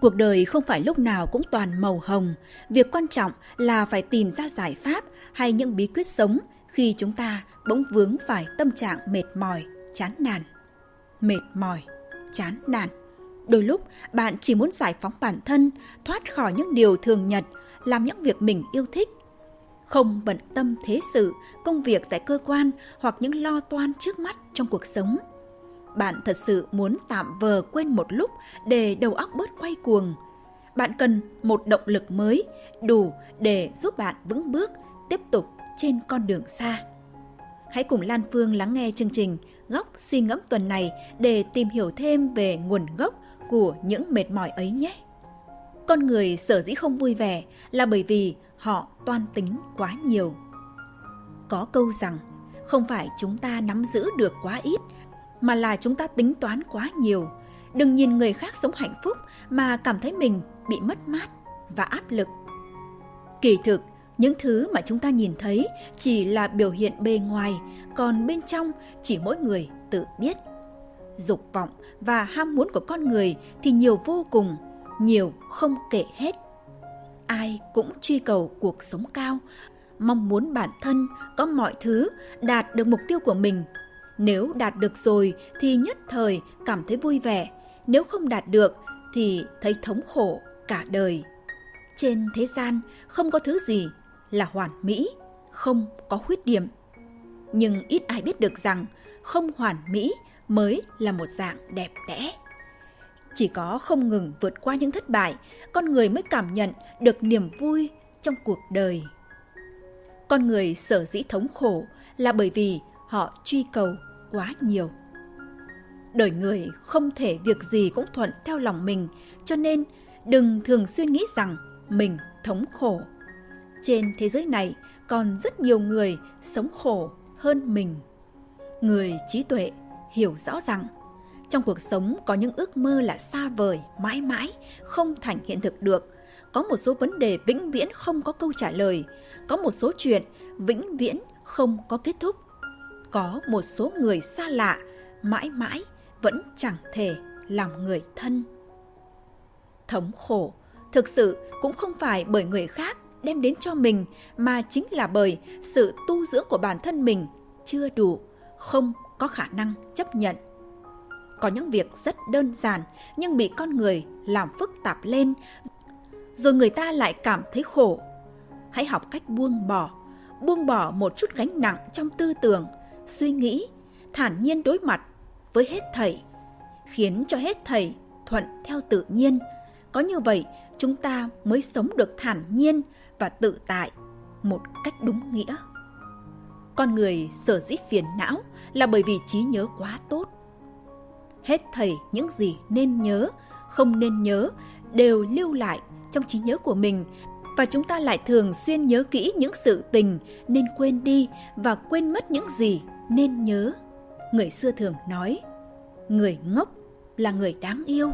Cuộc đời không phải lúc nào cũng toàn màu hồng, việc quan trọng là phải tìm ra giải pháp hay những bí quyết sống khi chúng ta bỗng vướng phải tâm trạng mệt mỏi, chán nản. Mệt mỏi, chán nản. Đôi lúc bạn chỉ muốn giải phóng bản thân, thoát khỏi những điều thường nhật, làm những việc mình yêu thích. Không bận tâm thế sự, công việc tại cơ quan hoặc những lo toan trước mắt trong cuộc sống – bạn thật sự muốn tạm vờ quên một lúc để đầu óc bớt quay cuồng. Bạn cần một động lực mới đủ để giúp bạn vững bước tiếp tục trên con đường xa. Hãy cùng Lan Phương lắng nghe chương trình Góc suy ngẫm tuần này để tìm hiểu thêm về nguồn gốc của những mệt mỏi ấy nhé. Con người sở dĩ không vui vẻ là bởi vì họ toan tính quá nhiều. Có câu rằng, không phải chúng ta nắm giữ được quá ít mà là chúng ta tính toán quá nhiều. Đừng nhìn người khác sống hạnh phúc mà cảm thấy mình bị mất mát và áp lực. Kỳ thực, những thứ mà chúng ta nhìn thấy chỉ là biểu hiện bề ngoài, còn bên trong chỉ mỗi người tự biết. Dục vọng và ham muốn của con người thì nhiều vô cùng, nhiều không kể hết. Ai cũng truy cầu cuộc sống cao, mong muốn bản thân có mọi thứ đạt được mục tiêu của mình nếu đạt được rồi thì nhất thời cảm thấy vui vẻ, nếu không đạt được thì thấy thống khổ cả đời. Trên thế gian không có thứ gì là hoàn mỹ, không có khuyết điểm. Nhưng ít ai biết được rằng không hoàn mỹ mới là một dạng đẹp đẽ. Chỉ có không ngừng vượt qua những thất bại, con người mới cảm nhận được niềm vui trong cuộc đời. Con người sở dĩ thống khổ là bởi vì họ truy cầu quá nhiều. Đời người không thể việc gì cũng thuận theo lòng mình, cho nên đừng thường xuyên nghĩ rằng mình thống khổ. Trên thế giới này còn rất nhiều người sống khổ hơn mình. Người trí tuệ hiểu rõ rằng trong cuộc sống có những ước mơ là xa vời, mãi mãi, không thành hiện thực được. Có một số vấn đề vĩnh viễn không có câu trả lời, có một số chuyện vĩnh viễn không có kết thúc có một số người xa lạ mãi mãi vẫn chẳng thể làm người thân. Thống khổ thực sự cũng không phải bởi người khác đem đến cho mình mà chính là bởi sự tu dưỡng của bản thân mình chưa đủ, không có khả năng chấp nhận. Có những việc rất đơn giản nhưng bị con người làm phức tạp lên, rồi người ta lại cảm thấy khổ. Hãy học cách buông bỏ, buông bỏ một chút gánh nặng trong tư tưởng, suy nghĩ, thản nhiên đối mặt với hết thảy, khiến cho hết thảy thuận theo tự nhiên. Có như vậy, chúng ta mới sống được thản nhiên và tự tại một cách đúng nghĩa. Con người sở dĩ phiền não là bởi vì trí nhớ quá tốt. Hết thảy những gì nên nhớ, không nên nhớ đều lưu lại trong trí nhớ của mình và chúng ta lại thường xuyên nhớ kỹ những sự tình, nên quên đi và quên mất những gì nên nhớ. Người xưa thường nói, người ngốc là người đáng yêu.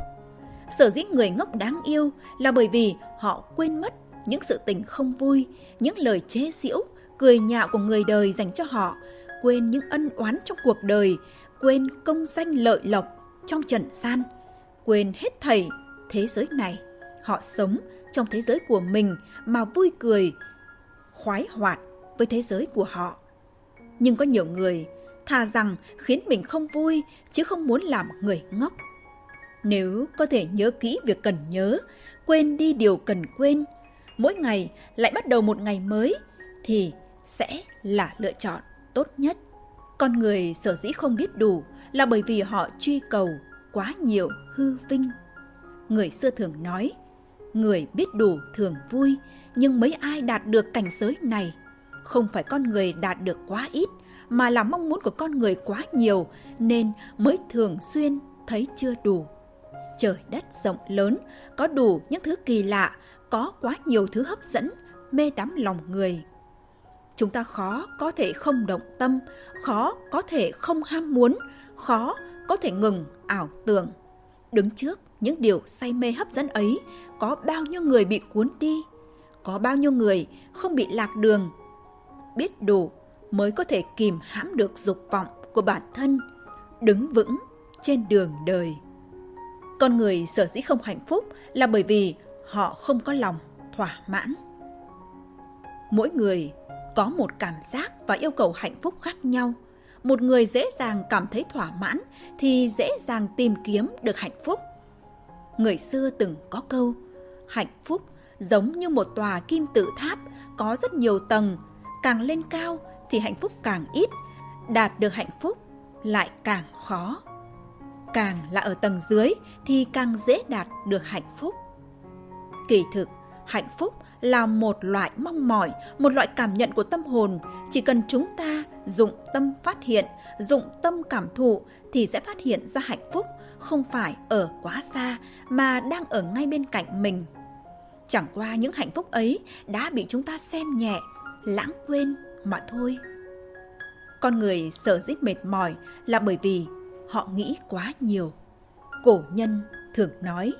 Sở dĩ người ngốc đáng yêu là bởi vì họ quên mất những sự tình không vui, những lời chế giễu, cười nhạo của người đời dành cho họ, quên những ân oán trong cuộc đời, quên công danh lợi lộc trong trần gian, quên hết thảy thế giới này, họ sống trong thế giới của mình mà vui cười khoái hoạt với thế giới của họ nhưng có nhiều người thà rằng khiến mình không vui chứ không muốn làm người ngốc. Nếu có thể nhớ kỹ việc cần nhớ, quên đi điều cần quên, mỗi ngày lại bắt đầu một ngày mới thì sẽ là lựa chọn tốt nhất. Con người sở dĩ không biết đủ là bởi vì họ truy cầu quá nhiều hư vinh. Người xưa thường nói, người biết đủ thường vui, nhưng mấy ai đạt được cảnh giới này không phải con người đạt được quá ít mà là mong muốn của con người quá nhiều nên mới thường xuyên thấy chưa đủ. Trời đất rộng lớn, có đủ những thứ kỳ lạ, có quá nhiều thứ hấp dẫn, mê đắm lòng người. Chúng ta khó có thể không động tâm, khó có thể không ham muốn, khó có thể ngừng ảo tưởng. Đứng trước những điều say mê hấp dẫn ấy, có bao nhiêu người bị cuốn đi, có bao nhiêu người không bị lạc đường. Biết đủ mới có thể kìm hãm được dục vọng của bản thân, đứng vững trên đường đời. Con người sở dĩ không hạnh phúc là bởi vì họ không có lòng thỏa mãn. Mỗi người có một cảm giác và yêu cầu hạnh phúc khác nhau. Một người dễ dàng cảm thấy thỏa mãn thì dễ dàng tìm kiếm được hạnh phúc. Người xưa từng có câu, hạnh phúc giống như một tòa kim tự tháp có rất nhiều tầng, càng lên cao thì hạnh phúc càng ít, đạt được hạnh phúc lại càng khó. Càng là ở tầng dưới thì càng dễ đạt được hạnh phúc. Kỳ thực, hạnh phúc là một loại mong mỏi, một loại cảm nhận của tâm hồn. Chỉ cần chúng ta dụng tâm phát hiện, dụng tâm cảm thụ thì sẽ phát hiện ra hạnh phúc không phải ở quá xa mà đang ở ngay bên cạnh mình. Chẳng qua những hạnh phúc ấy đã bị chúng ta xem nhẹ, lãng quên mà thôi. Con người sở dĩ mệt mỏi là bởi vì họ nghĩ quá nhiều. Cổ nhân thường nói,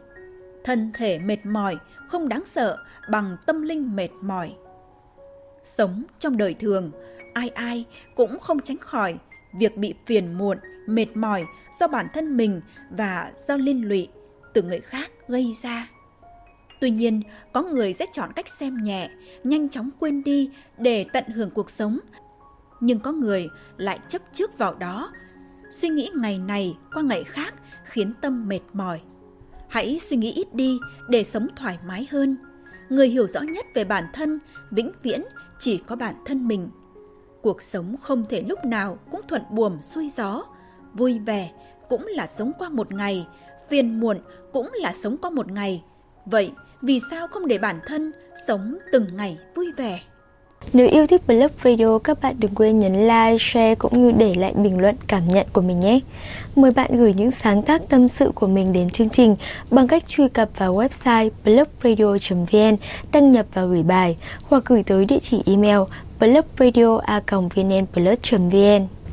thân thể mệt mỏi không đáng sợ bằng tâm linh mệt mỏi. Sống trong đời thường, ai ai cũng không tránh khỏi việc bị phiền muộn, mệt mỏi do bản thân mình và do liên lụy từ người khác gây ra. Tuy nhiên, có người sẽ chọn cách xem nhẹ, nhanh chóng quên đi để tận hưởng cuộc sống. Nhưng có người lại chấp trước vào đó, suy nghĩ ngày này qua ngày khác khiến tâm mệt mỏi. Hãy suy nghĩ ít đi để sống thoải mái hơn. Người hiểu rõ nhất về bản thân, vĩnh viễn chỉ có bản thân mình. Cuộc sống không thể lúc nào cũng thuận buồm xuôi gió. Vui vẻ cũng là sống qua một ngày, phiền muộn cũng là sống qua một ngày. Vậy vì sao không để bản thân sống từng ngày vui vẻ? Nếu yêu thích Blog Radio, các bạn đừng quên nhấn like, share cũng như để lại bình luận cảm nhận của mình nhé. Mời bạn gửi những sáng tác tâm sự của mình đến chương trình bằng cách truy cập vào website blogradio.vn, đăng nhập và gửi bài hoặc gửi tới địa chỉ email blogradio.vnplus.vn.